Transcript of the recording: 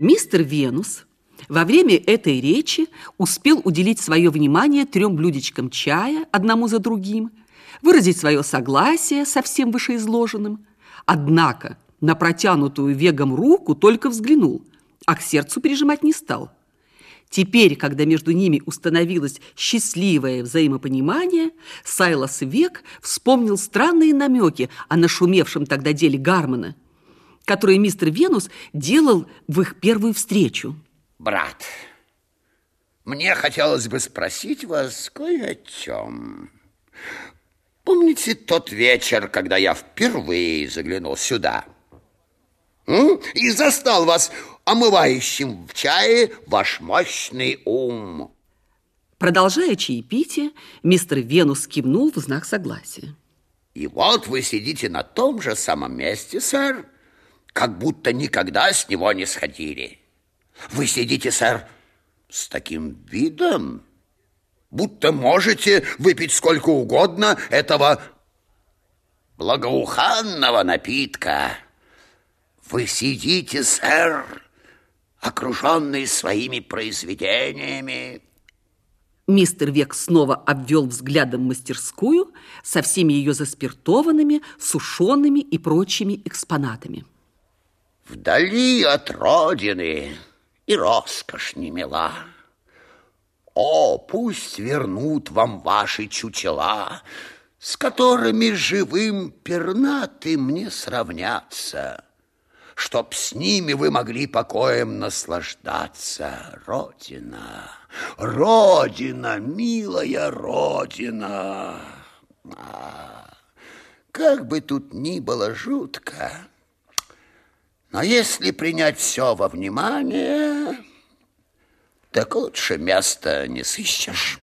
Мистер Венус во время этой речи успел уделить свое внимание трем блюдечкам чая, одному за другим, выразить свое согласие со всем вышеизложенным. Однако на протянутую вегом руку только взглянул, а к сердцу прижимать не стал. Теперь, когда между ними установилось счастливое взаимопонимание, Сайлас Век вспомнил странные намеки о нашумевшем тогда деле Гармона – которые мистер Венус делал в их первую встречу. Брат, мне хотелось бы спросить вас кое о чем. Помните тот вечер, когда я впервые заглянул сюда? М? И застал вас омывающим в чае ваш мощный ум. Продолжая чаепитие, мистер Венус кивнул в знак согласия. И вот вы сидите на том же самом месте, сэр, как будто никогда с него не сходили. Вы сидите, сэр, с таким видом, будто можете выпить сколько угодно этого благоуханного напитка. Вы сидите, сэр, окруженный своими произведениями. Мистер Век снова обвел взглядом мастерскую со всеми ее заспиртованными, сушеными и прочими экспонатами вдали от родины, и роскошь не мила. О, пусть вернут вам ваши чучела, с которыми живым пернатым не сравняться, чтоб с ними вы могли покоем наслаждаться. Родина, Родина, милая Родина! А, как бы тут ни было жутко, но если принять все во внимание, так лучше места не сыщешь.